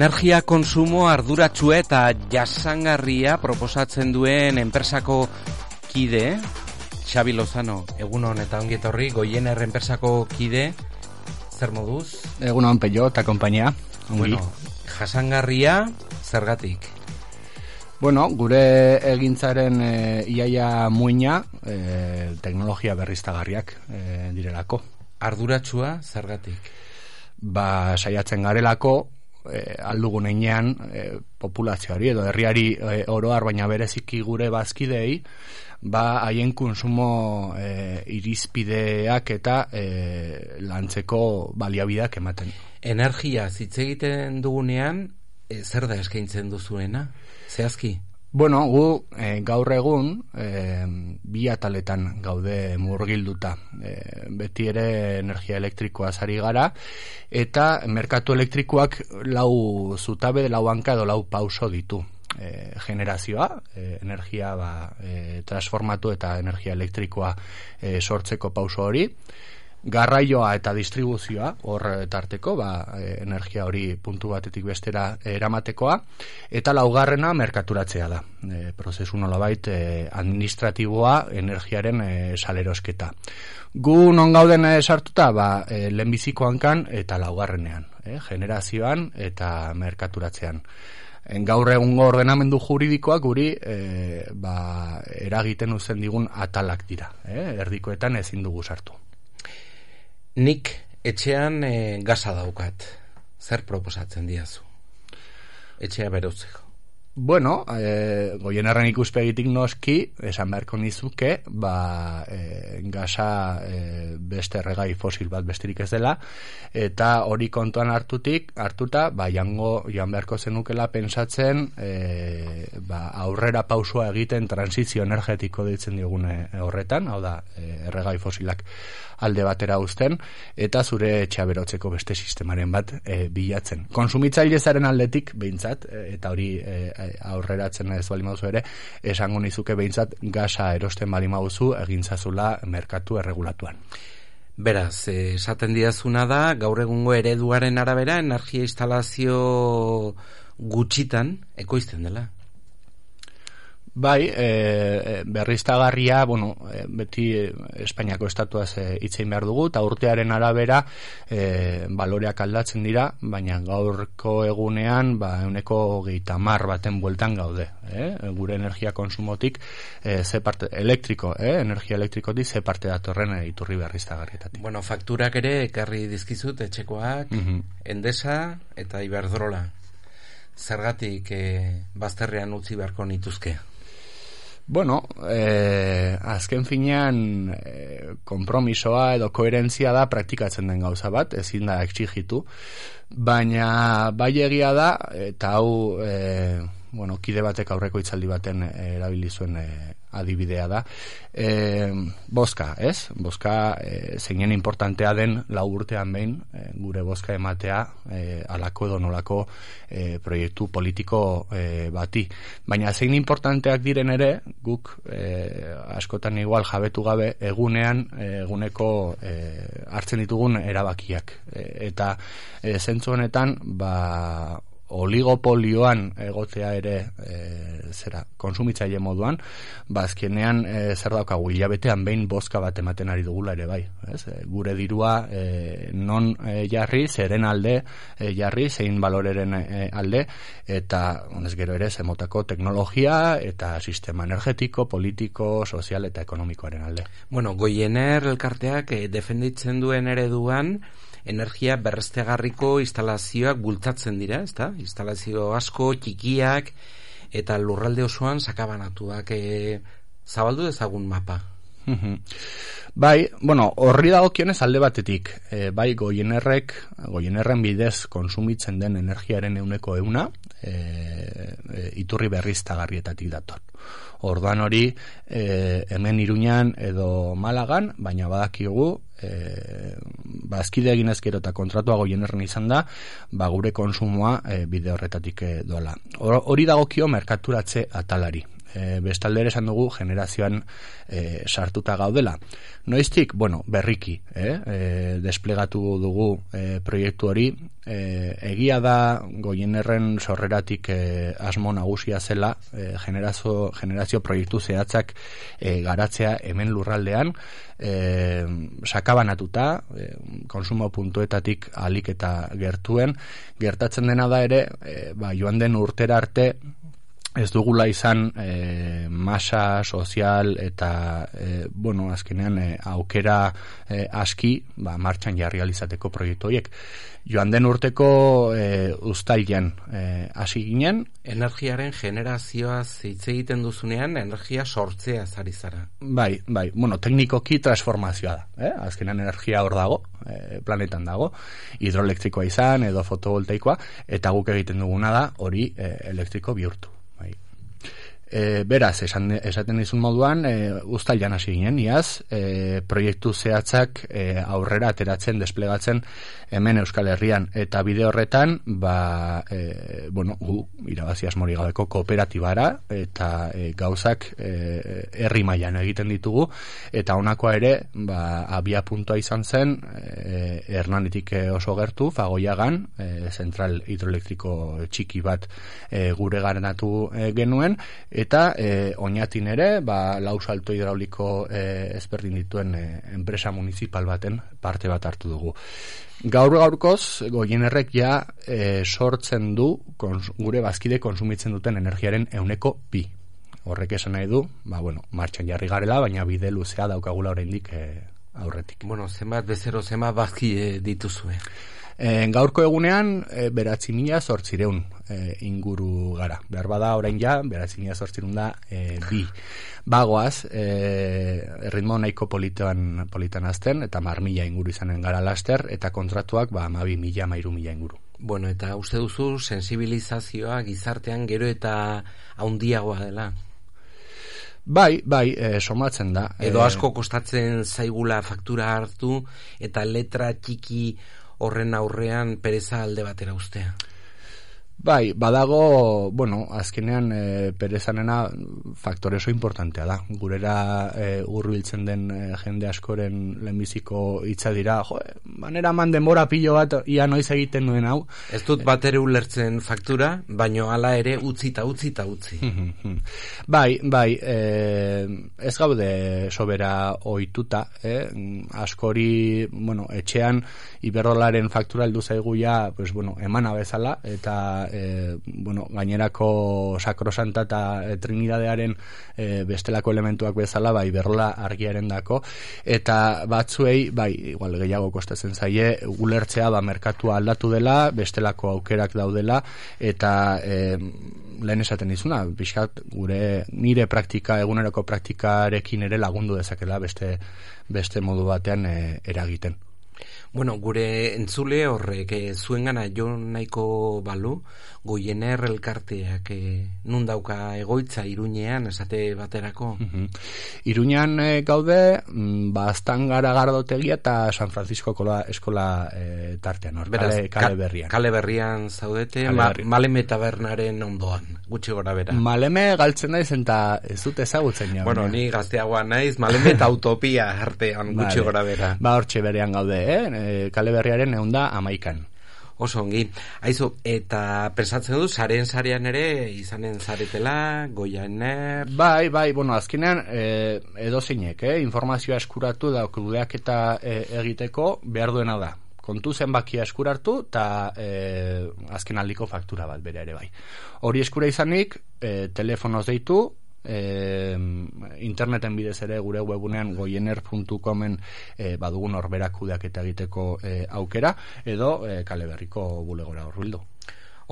Energia konsumo arduratsu eta jasangarria proposatzen duen enpresako kide, Xabi Lozano, egun hon eta ongi etorri, goien enpresako kide, zer moduz? Egun hon peio eta kompainia. Bueno, jasangarria, zergatik? Bueno, gure egintzaren e, iaia muina e, teknologia berriztagarriak e, direlako. Arduratsua, zergatik? Ba, saiatzen garelako, e, aldugun einean e, populazioari edo herriari e, oroar baina bereziki gure bazkidei ba haien konsumo e, irizpideak eta e, lantzeko baliabideak ematen. Energia hitz egiten dugunean e, zer da eskaintzen duzuena? Zehazki? Bueno, gu e, gaur egun e, bi ataletan gaude murgilduta. E, beti ere energia elektrikoa zari gara eta merkatu elektrikoak lau zutabe, lau hanka edo lau pauso ditu. E, generazioa, e, energia ba, e, transformatu eta energia elektrikoa e, sortzeko pauso hori garraioa eta distribuzioa hor tarteko ba, e, energia hori puntu batetik bestera eramatekoa. Eta laugarrena merkaturatzea da. E, prozesu nolabait e, administratiboa energiaren e, salerosketa. Gu non gauden sartuta? Ba, e, lehenbiziko hankan eta laugarrenean e, generazioan eta merkaturatzean. Gaur egungo ordenamendu juridikoak guri e, ba, eragiten uzen digun atalak dira e, erdikoetan ezin dugu sartu Nik etxean e, gaza daukat. Zer proposatzen diazu? Etxea berotzeko. Bueno, e, goien erren ikuspegitik noski, esan beharko nizuke, ba, e, gaza e, beste erregai fosil bat besterik ez dela, eta hori kontuan hartutik, hartuta, ba, jango, jan beharko zenukela pensatzen, e, ba, aurrera pausua egiten transizio energetiko ditzen diogune horretan, hau da, e, erregai fosilak alde batera uzten, eta zure etxea berotzeko beste sistemaren bat e, bilatzen. Konsumitzailezaren aldetik, behintzat, eta hori e, aurreratzen ez bali mauzu ere, esango nizuke behintzat gasa erosten bali mauzu egintzazula merkatu erregulatuan. Beraz, esaten diazuna da, gaur egungo ereduaren arabera, energia instalazio gutxitan ekoizten dela. Bai, e, berriztagarria, bueno, e, beti Espainiako estatuaz e, itzein behar dugu, eta urtearen arabera e, baloreak aldatzen dira, baina gaurko egunean, ba, euneko geita mar baten bueltan gaude, e, gure energia konsumotik, e, ze parte, elektriko, e, energia elektrikotik, ze parte datorren iturri berriztagarrietatik. Bueno, fakturak ere, ekarri dizkizut, etxekoak, mm endesa eta iberdrola. Zergatik e, bazterrean utzi beharko nituzke? Bueno, eh, azken finean eh, kompromisoa edo koherentzia da praktikatzen den gauza bat, ezin da exigitu, baina bai egia da, eta hau, eh, bueno, kide batek aurreko itzaldi baten eh, erabili zuen eh, adibidea da. E, boska, ez? Boska e, zeinen importantea den lau urtean behin e, gure boska ematea e, alako edo nolako e, proiektu politiko e, bati. Baina zein importanteak diren ere guk e, askotan igual jabetu gabe egunean eguneko e, hartzen ditugun erabakiak. E, eta e, zentzu honetan ba oligopolioan egotea ere e, zera konsumitzaile moduan bazkenean ba, e, zer daukagu hilabetean behin bozka bat ematen ari dugula ere bai ez? E, gure dirua e, non e, jarri zeren alde e, jarri zein baloreren e, alde eta honez gero ere zemotako teknologia eta sistema energetiko, politiko, sozial eta ekonomikoaren alde. Bueno, goiener elkarteak e, defenditzen duen ereduan energia berrestegarriko instalazioak bultatzen dira, ezta? Instalazio asko, txikiak, eta lurralde osoan sakabanatuak e, zabaldu ezagun mapa. bai, bueno, horri dagokionez alde batetik, e, bai goienerrek, goienerren bidez konsumitzen den energiaren euneko euna, e, e, iturri berriztagarrietatik dator. Orduan hori e, hemen iruñan edo malagan, baina badakigu e, bazkide egin ezkero eta kontratuago jenerren izan da, ba gure konsumoa e, bide horretatik e, doala. Hori dagokio merkaturatze atalari. E, bestalde esan dugu generazioan e, sartuta gaudela. Noiztik, bueno, berriki, eh? e, desplegatu dugu e, proiektu hori, e, egia da goienerren sorreratik e, asmo nagusia zela e, generazio, generazio proiektu zehatzak e, garatzea hemen lurraldean, e, sakabanatuta, e, konsumo puntuetatik alik eta gertuen, gertatzen dena da ere, e, ba, joan den urtera arte, ez dugula izan e, masa sozial eta e, bueno, azkenean e, aukera e, aski ba, martxan jarri alizateko proiektu horiek. Joan den urteko e, ustailan e, hasi ginen. Energiaren generazioa hitz egiten duzunean, energia sortzea zari zara. Bai, bai, bueno, teknikoki transformazioa da. Eh? Azkenean energia hor dago, e, planetan dago, hidroelektrikoa izan edo fotovoltaikoa, eta guk egiten duguna da hori e, elektriko bihurtu. E, beraz, esan, esaten dizun moduan, e, ustailan hasi ginen, iaz, e, proiektu zehatzak e, aurrera ateratzen, desplegatzen hemen Euskal Herrian. Eta bide horretan, ba, e, bueno, gu, irabazi asmori gabeko kooperatibara, eta e, gauzak e, herri mailan egiten ditugu, eta honakoa ere, ba, abia puntua izan zen, e, hernanitik oso gertu, fagoiagan, e, zentral hidroelektriko txiki bat e, gure garanatu e, genuen, eta e, oinatin ere ba, lau salto hidrauliko e, ezberdin dituen e, enpresa municipal baten parte bat hartu dugu. Gaur gaurkoz, goienerrek ja e, sortzen du gure bazkide konsumitzen duten energiaren euneko bi. Horrek esan nahi du, ba, bueno, martxan jarri garela, baina bide luzea daukagula oraindik e, aurretik. Bueno, zenbat bezero, zenbat bazkide dituzue? E, gaurko egunean, e, beratzi mila sortzireun e, inguru gara. Behar bada orain ja, beratzi mila sortzirun da, e, bi. Bagoaz, e, erritmo nahiko politan, politan azten, eta mar mila inguru izanen gara laster, eta kontratuak, ba, ma bi mila, mairu mila inguru. Bueno, eta uste duzu, sensibilizazioa gizartean gero eta haundiagoa dela? Bai, bai, e, somatzen da. Edo asko kostatzen zaigula faktura hartu eta letra txiki horren aurrean pereza alde batera ustea. Bai, badago, bueno, azkenean e, perezanena faktore oso importantea da. Gurera e, urbiltzen den e, jende askoren lehenbiziko hitza dira, jo, manera man denbora pilo bat ia noiz egiten duen hau. Ez dut bat ere ulertzen faktura, baino hala ere utzi eta utzi eta utzi. bai, bai, e, ez gaude sobera ohituta, eh? askori, bueno, etxean, iberrolaren faktura heldu zaigu ja, pues, bueno, emana bezala, eta e, bueno, gainerako sakrosanta eta e, trinidadearen e, bestelako elementuak bezala, bai, berrola argiaren dako, eta batzuei, bai, igual gehiago kostatzen zaie, gulertzea, ba, merkatua aldatu dela, bestelako aukerak daudela, eta e, lehen esaten dizuna, bizkat, gure nire praktika, eguneroko praktikarekin ere lagundu dezakela beste, beste modu batean e, eragiten. Bueno, gure entzule horrek e, zuengana jo nahiko balu, goiener elkarteak e, nun dauka egoitza iruñean esate baterako? Mm Iruñean e, gaude, mm, bastan gara gardotegia eta San Francisco kola, eskola e, tartean, hor, kale, kale berrian. Kale berrian zaudete, ma, maleme tabernaren ondoan, gutxi gora bera. Maleme galtzen naiz eta ez dut ezagutzen ja. Bueno, ni gazteagoa naiz, maleme eta utopia artean gutxi gora bera. Ba, hortxe berean gaude, eh? E, kale berriaren eunda amaikan. Oso ongi. Aizu, eta pensatzen du, zaren zarean ere, izanen zaretela, goianer... Bai, bai, bueno, azkenean, e, edo zeinek, eh? informazioa eskuratu da, kudeak eta e, egiteko behar duena da. Kontu zenbakia eskurartu, eta e, azken aldiko faktura bat bere ere bai. Hori eskura izanik, e, telefonoz deitu, e, interneten bidez ere gure webunean goiener.comen e, badugun horberak kudeak eta egiteko e, aukera edo e, kale berriko bulegora horbildu.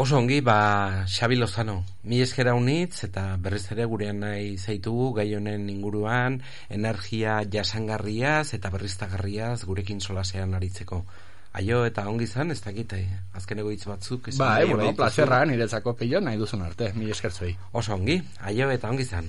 Oso ongi, ba, Xabi Lozano, mi eskera unitz eta berriz ere gurean nahi zaitugu gai honen inguruan, energia jasangarriaz eta berriztagarriaz gurekin solasean aritzeko. Aio eta ongi izan, ez dakite, azkeneko hitz batzuk. Ba, e, bueno, plazerra, niretzako pillo nahi duzun arte, mi eskertzoi. Oso ongi, aio eta ongi izan.